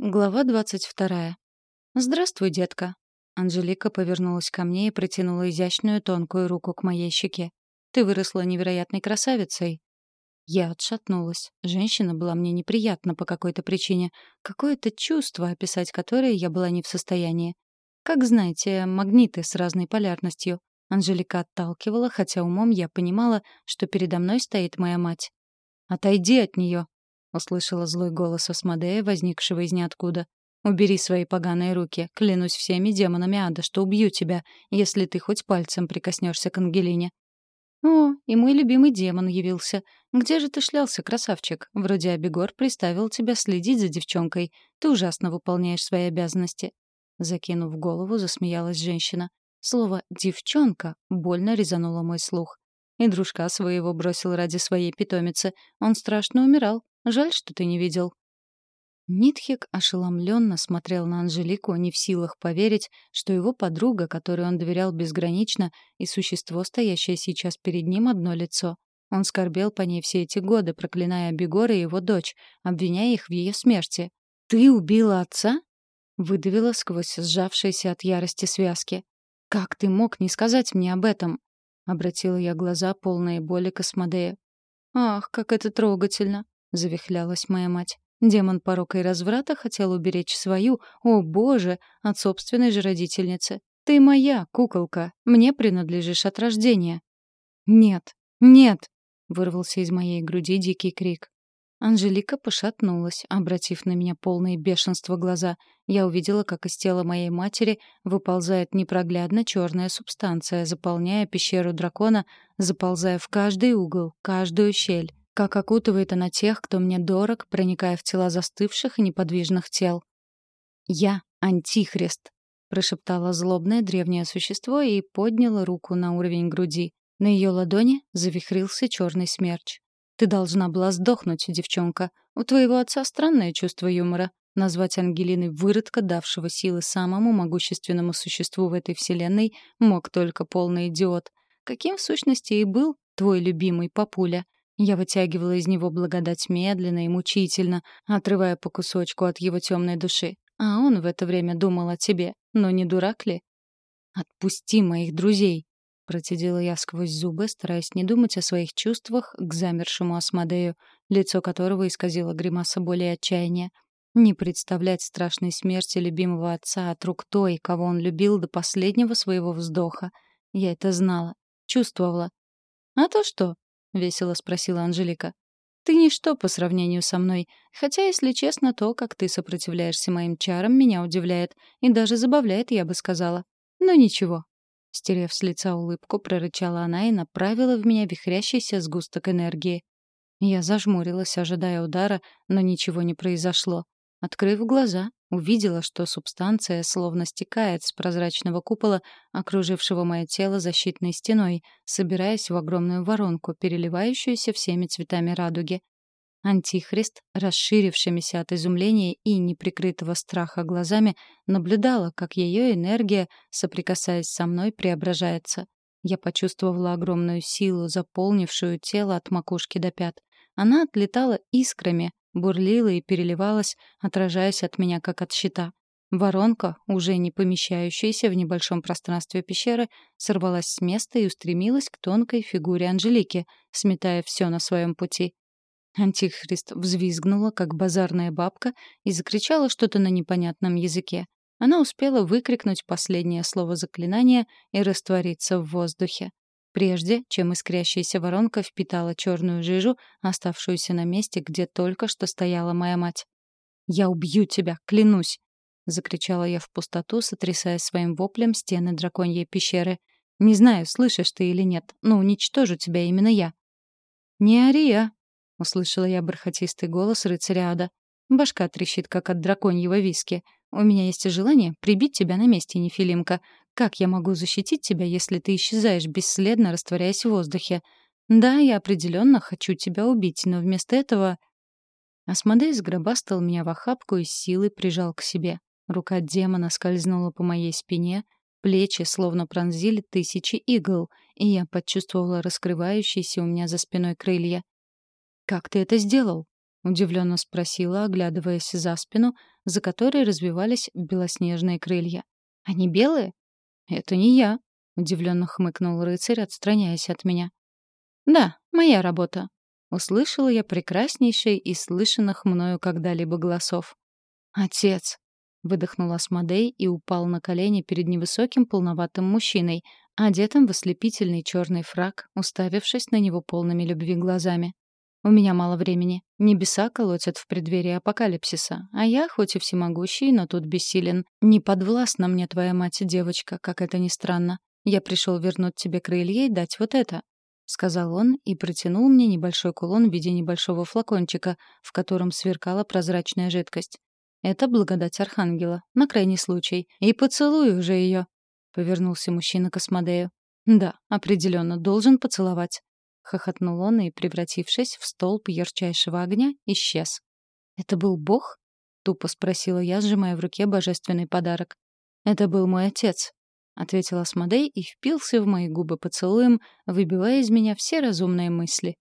Глава двадцать вторая. «Здравствуй, детка». Анжелика повернулась ко мне и протянула изящную тонкую руку к моей щеке. «Ты выросла невероятной красавицей». Я отшатнулась. Женщина была мне неприятна по какой-то причине. Какое-то чувство, описать которое я была не в состоянии. Как знаете, магниты с разной полярностью. Анжелика отталкивала, хотя умом я понимала, что передо мной стоит моя мать. «Отойди от нее», — услышала злой голос Асмодея, возникшего из ниоткуда. «Убери свои поганые руки. Клянусь всеми демонами ада, что убью тебя, если ты хоть пальцем прикоснешься к Ангелине». «О, и мой любимый демон явился. Где же ты шлялся, красавчик? Вроде Абегор приставил тебя следить за девчонкой. Ты ужасно выполняешь свои обязанности». Закинув голову, засмеялась женщина. Слово «девчонка» больно резануло мой слух. И дружка своего бросил ради своей питомицы. Он страшно умирал. Жаль, что ты не видел». Нитхик ошеломленно смотрел на Анжелику, не в силах поверить, что его подруга, которой он доверял безгранично, и существо, стоящее сейчас перед ним, одно лицо. Он скорбел по ней все эти годы, проклиная Бегора и его дочь, обвиняя их в ее смерти. «Ты убила отца?» — выдавила сквозь сжавшиеся от ярости связки. «Как ты мог не сказать мне об этом?» — обратила я глаза, полные боли к Асмодею. «Ах, как это трогательно!» — завихлялась моя мать. Демон порока и разврата хотел уберечь свою, о боже, от собственной же родительницы. «Ты моя, куколка, мне принадлежишь от рождения». «Нет, нет!» — вырвался из моей груди дикий крик. Анжелика пошатнулась, обратив на меня полные бешенства глаза. Я увидела, как из тела моей матери выползает непроглядно черная субстанция, заполняя пещеру дракона, заползая в каждый угол, каждую щель как окутывает она тех, кто мне дорог, проникая в тела застывших и неподвижных тел. «Я — Антихрист», — прошептало злобное древнее существо и подняло руку на уровень груди. На ее ладони завихрился черный смерч. «Ты должна была сдохнуть, девчонка. У твоего отца странное чувство юмора. Назвать Ангелиной выродка, давшего силы самому могущественному существу в этой вселенной, мог только полный идиот. Каким в сущности и был твой любимый папуля — я вытягивала из него благодать медленно и мучительно, отрывая по кусочку от его темной души. А он в это время думал о тебе. Но не дурак ли? «Отпусти моих друзей!» Процедила я сквозь зубы, стараясь не думать о своих чувствах к замершему Асмодею, лицо которого исказило гримаса боли и отчаяния. Не представлять страшной смерти любимого отца от рук той, кого он любил до последнего своего вздоха. Я это знала, чувствовала. А то что? — весело спросила Анжелика. «Ты ничто по сравнению со мной. Хотя, если честно, то, как ты сопротивляешься моим чарам, меня удивляет. И даже забавляет, я бы сказала. Но ничего». Стерев с лица улыбку, прорычала она и направила в меня вихрящийся сгусток энергии. Я зажмурилась, ожидая удара, но ничего не произошло. Открыв глаза, увидела, что субстанция словно стекает с прозрачного купола, окружившего мое тело защитной стеной, собираясь в огромную воронку, переливающуюся всеми цветами радуги. Антихрист, расширившимися от изумления и неприкрытого страха глазами, наблюдала, как ее энергия, соприкасаясь со мной, преображается. Я почувствовала огромную силу, заполнившую тело от макушки до пят. Она отлетала искрами, бурлила и переливалась, отражаясь от меня как от щита. Воронка, уже не помещающаяся в небольшом пространстве пещеры, сорвалась с места и устремилась к тонкой фигуре Анжелики, сметая все на своем пути. Антихрист взвизгнула, как базарная бабка, и закричала что-то на непонятном языке. Она успела выкрикнуть последнее слово заклинания и раствориться в воздухе прежде чем искрящаяся воронка впитала черную жижу, оставшуюся на месте, где только что стояла моя мать. «Я убью тебя, клянусь!» — закричала я в пустоту, сотрясая своим воплем стены драконьей пещеры. «Не знаю, слышишь ты или нет, но уничтожу тебя именно я». «Не ори, а!» — услышала я бархатистый голос рыцаря Ада. Башка трещит, как от драконьего виски. У меня есть желание прибить тебя на месте, Нефилимка. Как я могу защитить тебя, если ты исчезаешь бесследно, растворяясь в воздухе? Да, я определенно хочу тебя убить, но вместо этого... Асмодей сгробастал меня в охапку и силой прижал к себе. Рука демона скользнула по моей спине, плечи словно пронзили тысячи игл, и я почувствовала раскрывающиеся у меня за спиной крылья. «Как ты это сделал?» — удивленно спросила, оглядываясь за спину, за которой развивались белоснежные крылья. «Они белые?» «Это не я», — удивленно хмыкнул рыцарь, отстраняясь от меня. «Да, моя работа», — услышала я прекраснейший из слышанных мною когда-либо голосов. «Отец!» — выдохнул Асмодей и упал на колени перед невысоким полноватым мужчиной, одетым в ослепительный черный фраг, уставившись на него полными любви глазами. «У меня мало времени. Небеса колотят в преддверии апокалипсиса, а я, хоть и всемогущий, но тут бессилен. Не подвластна мне твоя мать, девочка, как это ни странно. Я пришел вернуть тебе крылья и дать вот это». — сказал он и протянул мне небольшой кулон в виде небольшого флакончика, в котором сверкала прозрачная жидкость. «Это благодать Архангела, на крайний случай. И поцелуй уже ее!» — повернулся мужчина к Асмодею. «Да, определенно, должен поцеловать хохотнул он и, превратившись в столб ярчайшего огня, исчез. «Это был Бог?» — тупо спросила я, сжимая в руке божественный подарок. «Это был мой отец», — ответил Асмодей и впился в мои губы поцелуем, выбивая из меня все разумные мысли.